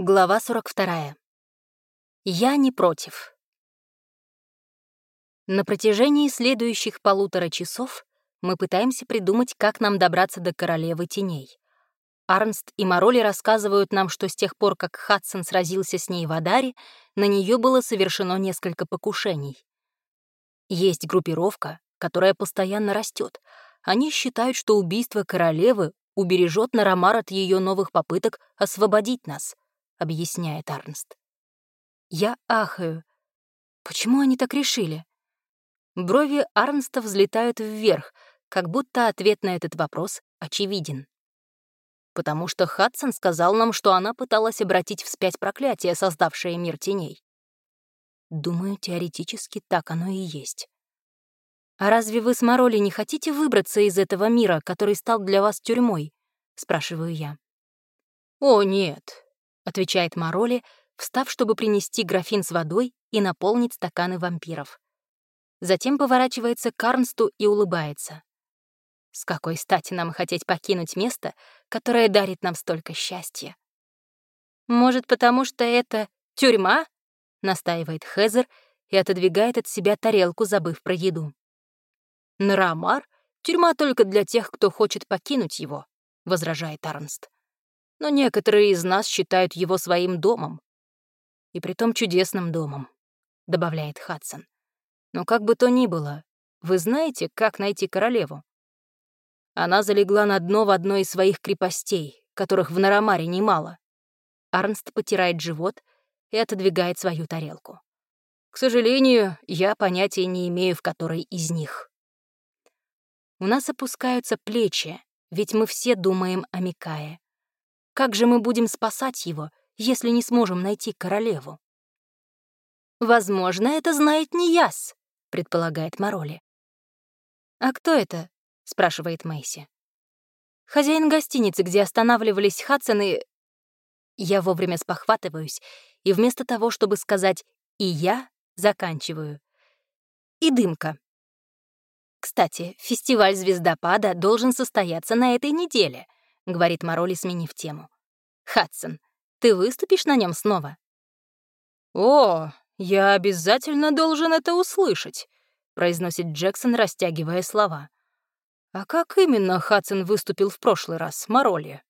Глава 42. Я не против. На протяжении следующих полутора часов мы пытаемся придумать, как нам добраться до Королевы Теней. Арнст и Мароли рассказывают нам, что с тех пор, как Хадсон сразился с ней в Адаре, на нее было совершено несколько покушений. Есть группировка, которая постоянно растет. Они считают, что убийство королевы убережет Нарамар от ее новых попыток освободить нас —— объясняет Арнст. Я ахаю. Почему они так решили? Брови Арнста взлетают вверх, как будто ответ на этот вопрос очевиден. Потому что Хадсон сказал нам, что она пыталась обратить вспять проклятие, создавшее мир теней. Думаю, теоретически так оно и есть. «А разве вы с Мароли не хотите выбраться из этого мира, который стал для вас тюрьмой?» — спрашиваю я. «О, нет, отвечает Мароли, встав, чтобы принести графин с водой и наполнить стаканы вампиров. Затем поворачивается к Арнсту и улыбается. С какой стати нам хотеть покинуть место, которое дарит нам столько счастья? Может, потому что это тюрьма? настаивает Хезер и отодвигает от себя тарелку, забыв про еду. Нарамар — тюрьма только для тех, кто хочет покинуть его, возражает Арнст но некоторые из нас считают его своим домом. И притом чудесным домом, — добавляет Хадсон. Но как бы то ни было, вы знаете, как найти королеву? Она залегла на дно в одной из своих крепостей, которых в Нарамаре немало. Арнст потирает живот и отодвигает свою тарелку. К сожалению, я понятия не имею, в которой из них. У нас опускаются плечи, ведь мы все думаем о Микае. Как же мы будем спасать его, если не сможем найти королеву? «Возможно, это знает не Яс», — предполагает Мароли. «А кто это?» — спрашивает Мэйси. «Хозяин гостиницы, где останавливались Хадсоны...» Я вовремя спохватываюсь, и вместо того, чтобы сказать «и я», заканчиваю. «И дымка». Кстати, фестиваль «Звездопада» должен состояться на этой неделе —— говорит Мароли, сменив тему. «Хадсон, ты выступишь на нем снова?» «О, я обязательно должен это услышать», — произносит Джексон, растягивая слова. «А как именно Хадсон выступил в прошлый раз, Мароли?»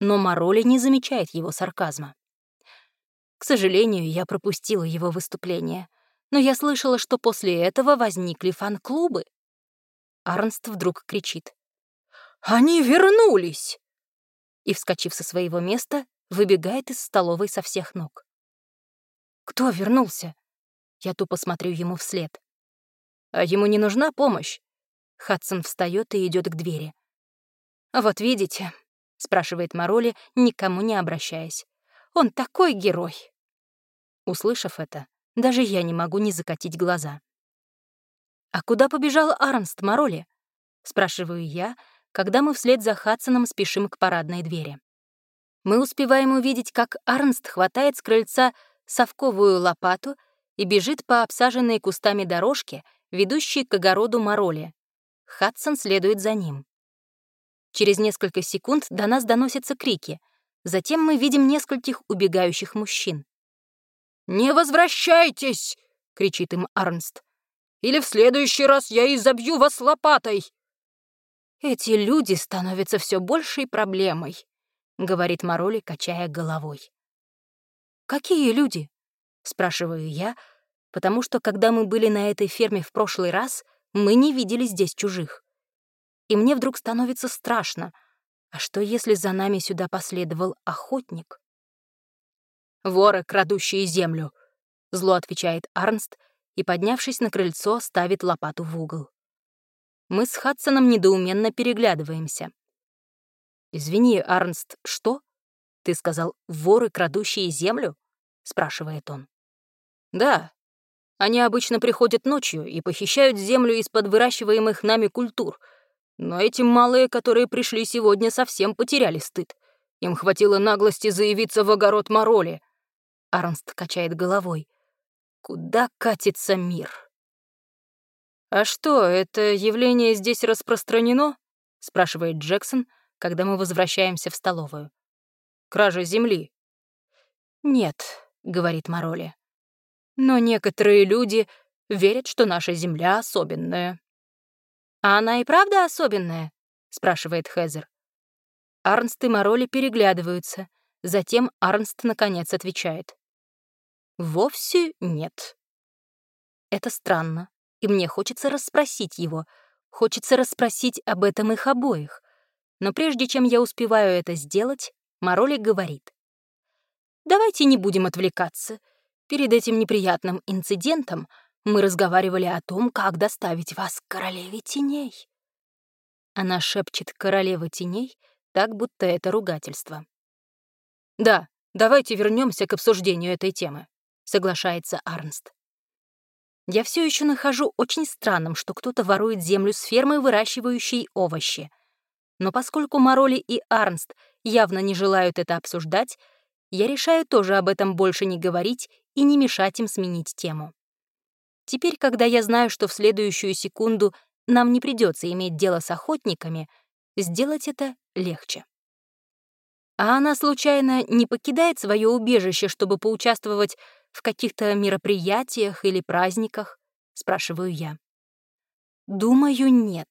Но Мароли не замечает его сарказма. К сожалению, я пропустила его выступление, но я слышала, что после этого возникли фан-клубы. Арнст вдруг кричит. «Они вернулись!» И, вскочив со своего места, выбегает из столовой со всех ног. «Кто вернулся?» Я тупо смотрю ему вслед. «А ему не нужна помощь?» Хадсон встает и идет к двери. «Вот видите», — спрашивает Мароли, никому не обращаясь. «Он такой герой!» Услышав это, даже я не могу не закатить глаза. «А куда побежал Арнст, Мароли?» — спрашиваю я, когда мы вслед за Хадсоном спешим к парадной двери. Мы успеваем увидеть, как Арнст хватает с крыльца совковую лопату и бежит по обсаженной кустами дорожке, ведущей к огороду Мороли. Хадсон следует за ним. Через несколько секунд до нас доносятся крики. Затем мы видим нескольких убегающих мужчин. «Не возвращайтесь!» — кричит им Арнст. «Или в следующий раз я изобью вас лопатой!» «Эти люди становятся все большей проблемой», — говорит Мароли, качая головой. «Какие люди?» — спрашиваю я, потому что, когда мы были на этой ферме в прошлый раз, мы не видели здесь чужих. И мне вдруг становится страшно. А что, если за нами сюда последовал охотник? «Воры, крадущие землю», — зло отвечает Арнст и, поднявшись на крыльцо, ставит лопату в угол. Мы с Хадсоном недоуменно переглядываемся. «Извини, Арнст, что? Ты сказал, воры, крадущие землю?» — спрашивает он. «Да. Они обычно приходят ночью и похищают землю из-под выращиваемых нами культур. Но эти малые, которые пришли сегодня, совсем потеряли стыд. Им хватило наглости заявиться в огород Мороли». Арнст качает головой. «Куда катится мир?» «А что, это явление здесь распространено?» — спрашивает Джексон, когда мы возвращаемся в столовую. «Кража земли». «Нет», — говорит Мароли. «Но некоторые люди верят, что наша Земля особенная». «А она и правда особенная?» — спрашивает Хезер. Арнст и Мароли переглядываются. Затем Арнст наконец отвечает. «Вовсе нет». Это странно, и мне хочется расспросить его. Хочется расспросить об этом их обоих. Но прежде чем я успеваю это сделать, Мароли говорит. «Давайте не будем отвлекаться. Перед этим неприятным инцидентом мы разговаривали о том, как доставить вас к королеве теней». Она шепчет «королева теней», так будто это ругательство. «Да, давайте вернемся к обсуждению этой темы», — соглашается Арнст. Я все еще нахожу очень странным, что кто-то ворует землю с фермы, выращивающей овощи — но поскольку Мароли и Арнст явно не желают это обсуждать, я решаю тоже об этом больше не говорить и не мешать им сменить тему. Теперь, когда я знаю, что в следующую секунду нам не придется иметь дело с охотниками, сделать это легче. А она, случайно, не покидает свое убежище, чтобы поучаствовать в каких-то мероприятиях или праздниках? Спрашиваю я. Думаю, нет.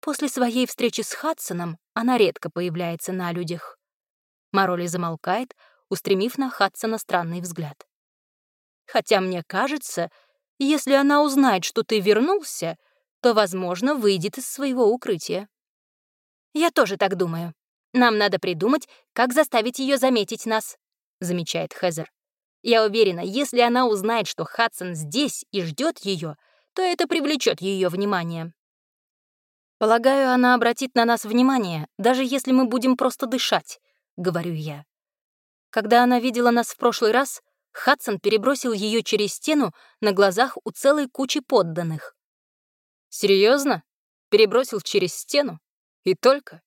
После своей встречи с Хадсоном она редко появляется на людях. Мароли замолкает, устремив на Хадсона странный взгляд. «Хотя мне кажется, если она узнает, что ты вернулся, то, возможно, выйдет из своего укрытия». «Я тоже так думаю. Нам надо придумать, как заставить ее заметить нас», — замечает Хезер. «Я уверена, если она узнает, что Хадсон здесь и ждет ее, то это привлечет ее внимание». «Полагаю, она обратит на нас внимание, даже если мы будем просто дышать», — говорю я. Когда она видела нас в прошлый раз, Хадсон перебросил ее через стену на глазах у целой кучи подданных. Серьезно? Перебросил через стену? И только?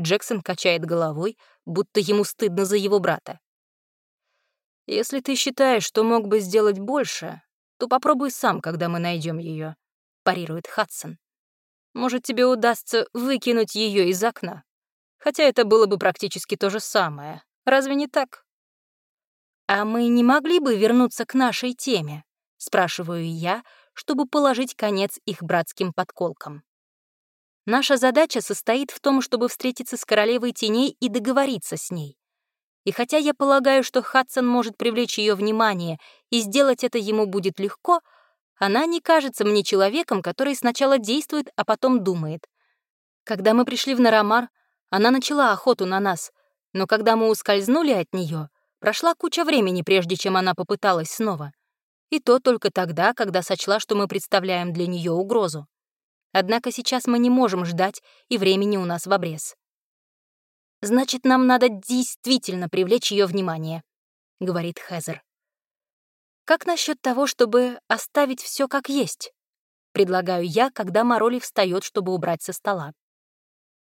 Джексон качает головой, будто ему стыдно за его брата. «Если ты считаешь, что мог бы сделать больше, то попробуй сам, когда мы найдем ее, парирует Хадсон. Может, тебе удастся выкинуть ее из окна. Хотя это было бы практически то же самое. Разве не так? «А мы не могли бы вернуться к нашей теме?» — спрашиваю я, чтобы положить конец их братским подколкам. Наша задача состоит в том, чтобы встретиться с королевой теней и договориться с ней. И хотя я полагаю, что Хадсон может привлечь ее внимание, и сделать это ему будет легко — она не кажется мне человеком, который сначала действует, а потом думает. Когда мы пришли в Нарамар, она начала охоту на нас, но когда мы ускользнули от нее, прошла куча времени, прежде чем она попыталась снова. И то только тогда, когда сочла, что мы представляем для нее угрозу. Однако сейчас мы не можем ждать, и времени у нас в обрез. «Значит, нам надо действительно привлечь ее внимание», — говорит Хезер. Как насчет того, чтобы оставить все как есть? Предлагаю я, когда Мароли встает, чтобы убрать со стола.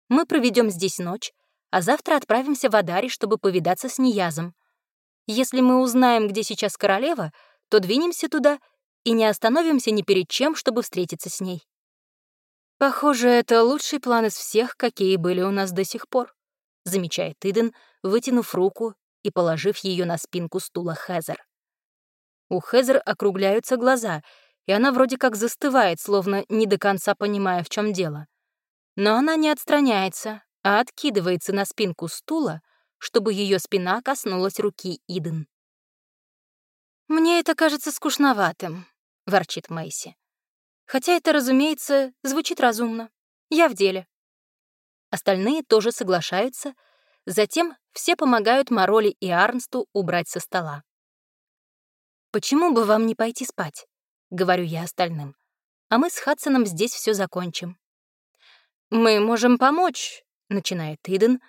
Мы проведем здесь ночь, а завтра отправимся в Адари, чтобы повидаться с Ниязом. Если мы узнаем, где сейчас королева, то двинемся туда и не остановимся ни перед чем, чтобы встретиться с ней. Похоже, это лучший план из всех, какие были у нас до сих пор, замечает Иден, вытянув руку и положив ее на спинку стула Хезер. У Хезер округляются глаза, и она вроде как застывает, словно не до конца понимая, в чем дело. Но она не отстраняется, а откидывается на спинку стула, чтобы ее спина коснулась руки Иден. «Мне это кажется скучноватым», — ворчит Мэйси. «Хотя это, разумеется, звучит разумно. Я в деле». Остальные тоже соглашаются, затем все помогают Мароли и Арнсту убрать со стола. «Почему бы вам не пойти спать?» — говорю я остальным. «А мы с Хадсоном здесь все закончим». «Мы можем помочь», — начинает Иден,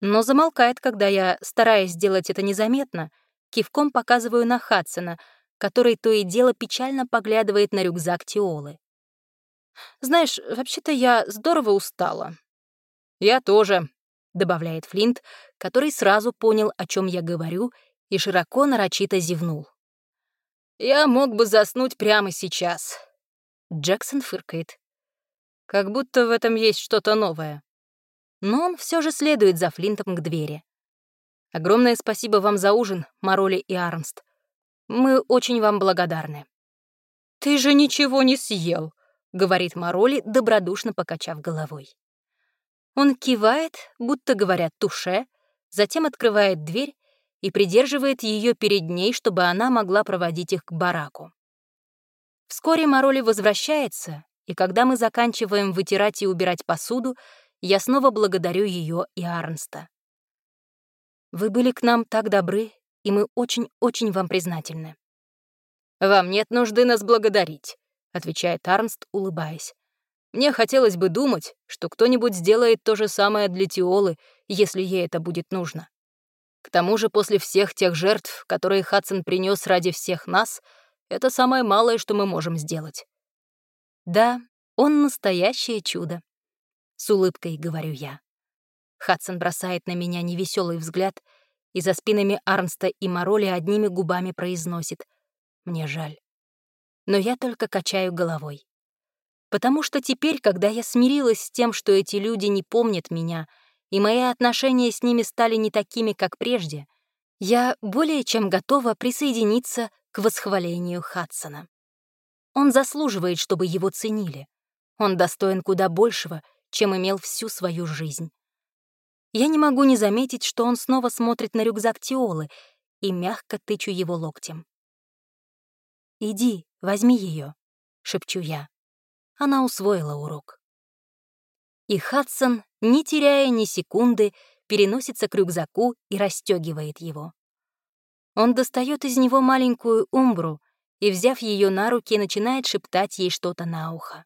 но замолкает, когда я, стараясь сделать это незаметно, кивком показываю на Хадсона, который то и дело печально поглядывает на рюкзак Тиолы. «Знаешь, вообще-то я здорово устала». «Я тоже», — добавляет Флинт, который сразу понял, о чем я говорю, и широко нарочито зевнул. Я мог бы заснуть прямо сейчас. Джексон фыркает. Как будто в этом есть что-то новое. Но он все же следует за Флинтом к двери. Огромное спасибо вам за ужин, Мароли и Арнст. Мы очень вам благодарны». «Ты же ничего не съел», — говорит Мароли, добродушно покачав головой. Он кивает, будто говорят «туше», затем открывает дверь и придерживает ее перед ней, чтобы она могла проводить их к бараку. Вскоре Мароли возвращается, и когда мы заканчиваем вытирать и убирать посуду, я снова благодарю ее и Арнста. Вы были к нам так добры, и мы очень-очень вам признательны. «Вам нет нужды нас благодарить», — отвечает Арнст, улыбаясь. «Мне хотелось бы думать, что кто-нибудь сделает то же самое для Тиолы, если ей это будет нужно. К тому же после всех тех жертв, которые Хадсон принес ради всех нас, это самое малое, что мы можем сделать». «Да, он настоящее чудо», — с улыбкой говорю я. Хадсон бросает на меня невеселый взгляд и за спинами Арнста и Мароли одними губами произносит «Мне жаль». Но я только качаю головой. Потому что теперь, когда я смирилась с тем, что эти люди не помнят меня, и мои отношения с ними стали не такими, как прежде, я более чем готова присоединиться к восхвалению Хадсона. Он заслуживает, чтобы его ценили. Он достоин куда большего, чем имел всю свою жизнь. Я не могу не заметить, что он снова смотрит на рюкзак Тиолы и мягко тычу его локтем. «Иди, возьми ее, шепчу я. Она усвоила урок. И Хадсон, не теряя ни секунды, переносится к рюкзаку и расстегивает его. Он достает из него маленькую умбру и, взяв ее на руки, начинает шептать ей что-то на ухо.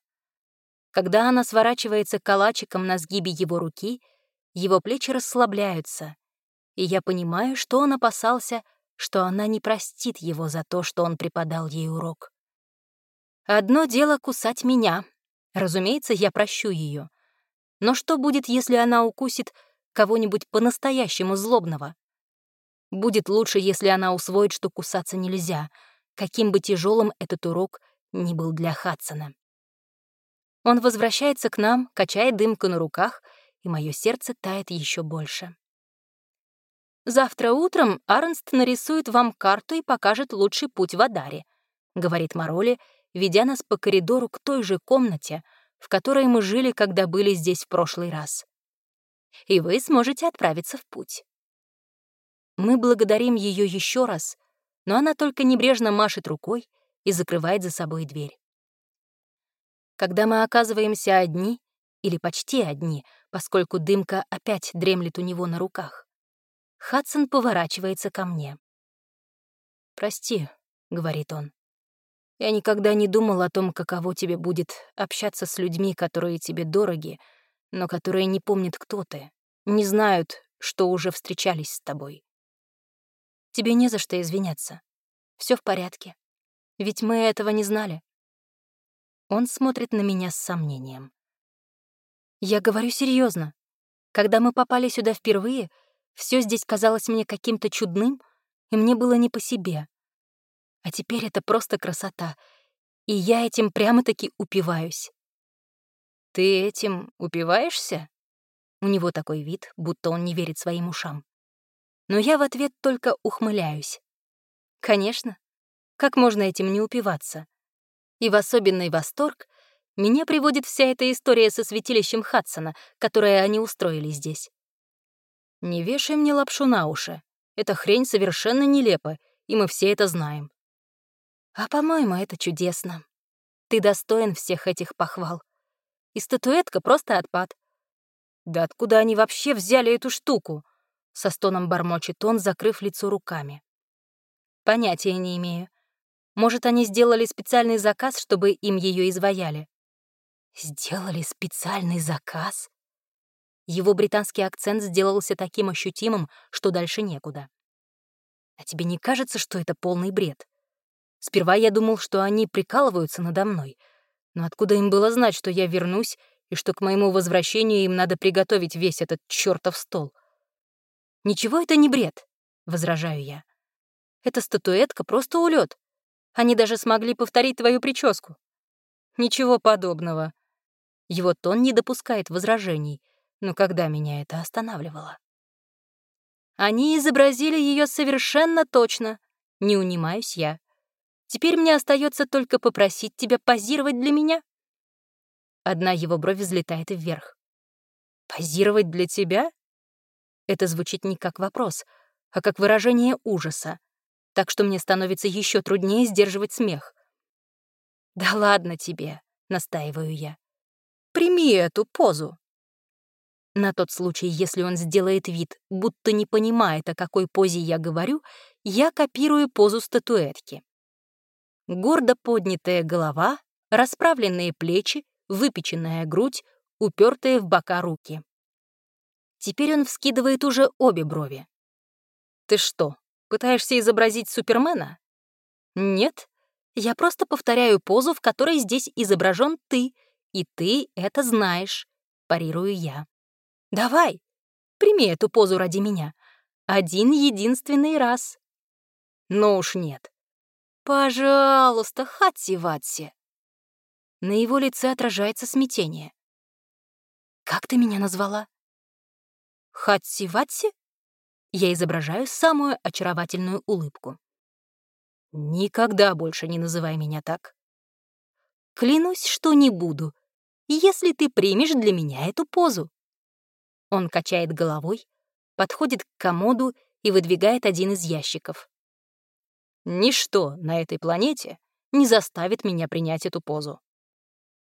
Когда она сворачивается калачиком на сгибе его руки — его плечи расслабляются, и я понимаю, что он опасался, что она не простит его за то, что он преподал ей урок. Одно дело кусать меня. Разумеется, я прощу ее. Но что будет, если она укусит кого-нибудь по-настоящему злобного? Будет лучше, если она усвоит, что кусаться нельзя, каким бы тяжелым этот урок ни был для Хадсона. Он возвращается к нам, качает дымку на руках — и мое сердце тает еще больше. «Завтра утром Арнст нарисует вам карту и покажет лучший путь в Адаре», — говорит Мароли, ведя нас по коридору к той же комнате, в которой мы жили, когда были здесь в прошлый раз. «И вы сможете отправиться в путь». Мы благодарим ее еще раз, но она только небрежно машет рукой и закрывает за собой дверь. Когда мы оказываемся одни, или почти одни, поскольку дымка опять дремлет у него на руках. Хадсон поворачивается ко мне. «Прости», — говорит он. «Я никогда не думал о том, каково тебе будет общаться с людьми, которые тебе дороги, но которые не помнят, кто ты, не знают, что уже встречались с тобой. Тебе не за что извиняться. Все в порядке. Ведь мы этого не знали». Он смотрит на меня с сомнением. Я говорю серьезно. Когда мы попали сюда впервые, все здесь казалось мне каким-то чудным, и мне было не по себе. А теперь это просто красота, и я этим прямо-таки упиваюсь. «Ты этим упиваешься?» У него такой вид, будто он не верит своим ушам. Но я в ответ только ухмыляюсь. Конечно, как можно этим не упиваться? И в особенный восторг меня приводит вся эта история со святилищем Хадсона, которое они устроили здесь. Не вешай мне лапшу на уши. Эта хрень совершенно нелепа, и мы все это знаем. А, по-моему, это чудесно. Ты достоин всех этих похвал. И статуэтка просто отпад. Да откуда они вообще взяли эту штуку? Со стоном бормочет он, закрыв лицо руками. Понятия не имею. Может, они сделали специальный заказ, чтобы им ее изваяли. Сделали специальный заказ? Его британский акцент сделался таким ощутимым, что дальше некуда. А тебе не кажется, что это полный бред? Сперва я думал, что они прикалываются надо мной. Но откуда им было знать, что я вернусь и что к моему возвращению им надо приготовить весь этот чертов стол? «Ничего это не бред», — возражаю я. «Эта статуэтка просто улет. Они даже смогли повторить твою прическу». «Ничего подобного», его тон не допускает возражений, но когда меня это останавливало? Они изобразили ее совершенно точно. Не унимаюсь я. Теперь мне остается только попросить тебя позировать для меня. Одна его бровь взлетает вверх. «Позировать для тебя?» Это звучит не как вопрос, а как выражение ужаса, так что мне становится еще труднее сдерживать смех. «Да ладно тебе», — настаиваю я. «Прими эту позу». На тот случай, если он сделает вид, будто не понимает, о какой позе я говорю, я копирую позу статуэтки. Гордо поднятая голова, расправленные плечи, выпеченная грудь, упертые в бока руки. Теперь он вскидывает уже обе брови. «Ты что, пытаешься изобразить Супермена?» «Нет, я просто повторяю позу, в которой здесь изображен ты, и ты это знаешь», — парирую я. Давай, прими эту позу ради меня. Один единственный раз. Ну уж нет. Пожалуйста, Хатси-Ватси. На его лице отражается смятение. Как ты меня назвала? Хатси-Ватси? Я изображаю самую очаровательную улыбку. Никогда больше не называй меня так. Клянусь, что не буду, если ты примешь для меня эту позу. Он качает головой, подходит к комоду и выдвигает один из ящиков. Ничто на этой планете не заставит меня принять эту позу.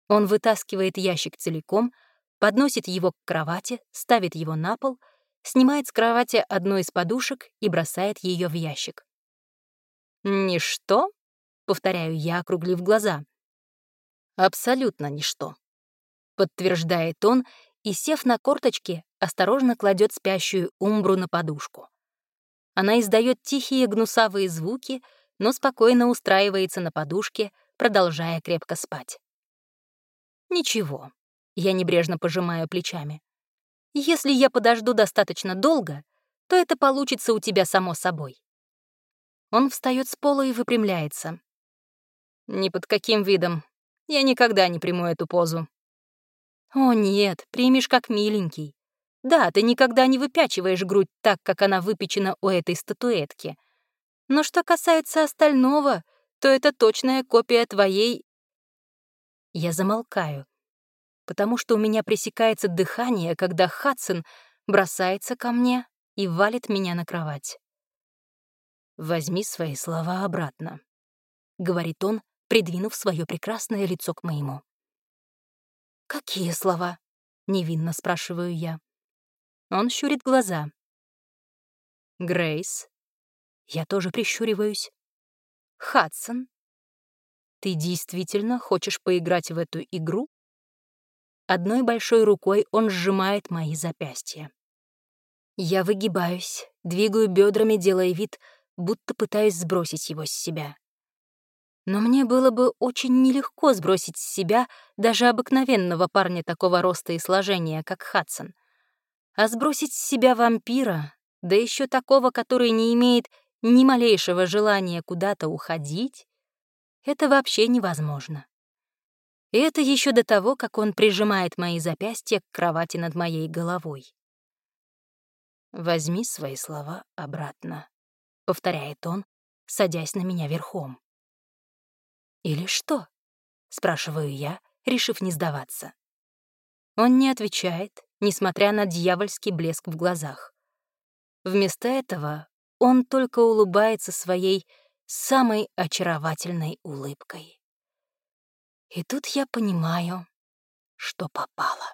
Он вытаскивает ящик целиком, подносит его к кровати, ставит его на пол, снимает с кровати одну из подушек и бросает ее в ящик. «Ничто?» — повторяю я, округлив глаза. «Абсолютно ничто», — подтверждает он и, сев на корточки, осторожно кладет спящую Умбру на подушку. Она издает тихие гнусавые звуки, но спокойно устраивается на подушке, продолжая крепко спать. «Ничего», — я небрежно пожимаю плечами. «Если я подожду достаточно долго, то это получится у тебя само собой». Он встает с пола и выпрямляется. «Ни под каким видом. Я никогда не приму эту позу. О нет, примешь как миленький. Да, ты никогда не выпячиваешь грудь так, как она выпечена у этой статуэтки. Но что касается остального, то это точная копия твоей... Я замолкаю, потому что у меня пресекается дыхание, когда Хадсон бросается ко мне и валит меня на кровать. «Возьми свои слова обратно», — говорит он, придвинув свое прекрасное лицо к моему. «Какие слова?» — невинно спрашиваю я. Он щурит глаза. «Грейс». Я тоже прищуриваюсь. «Хадсон». «Ты действительно хочешь поиграть в эту игру?» Одной большой рукой он сжимает мои запястья. Я выгибаюсь, двигаю бедрами, делая вид, будто пытаюсь сбросить его с себя. Но мне было бы очень нелегко сбросить с себя даже обыкновенного парня такого роста и сложения, как Хадсон. А сбросить с себя вампира, да еще такого, который не имеет ни малейшего желания куда-то уходить, это вообще невозможно. И это еще до того, как он прижимает мои запястья к кровати над моей головой. «Возьми свои слова обратно», — повторяет он, садясь на меня верхом. «Или что?» — спрашиваю я, решив не сдаваться. Он не отвечает, несмотря на дьявольский блеск в глазах. Вместо этого он только улыбается своей самой очаровательной улыбкой. И тут я понимаю, что попало.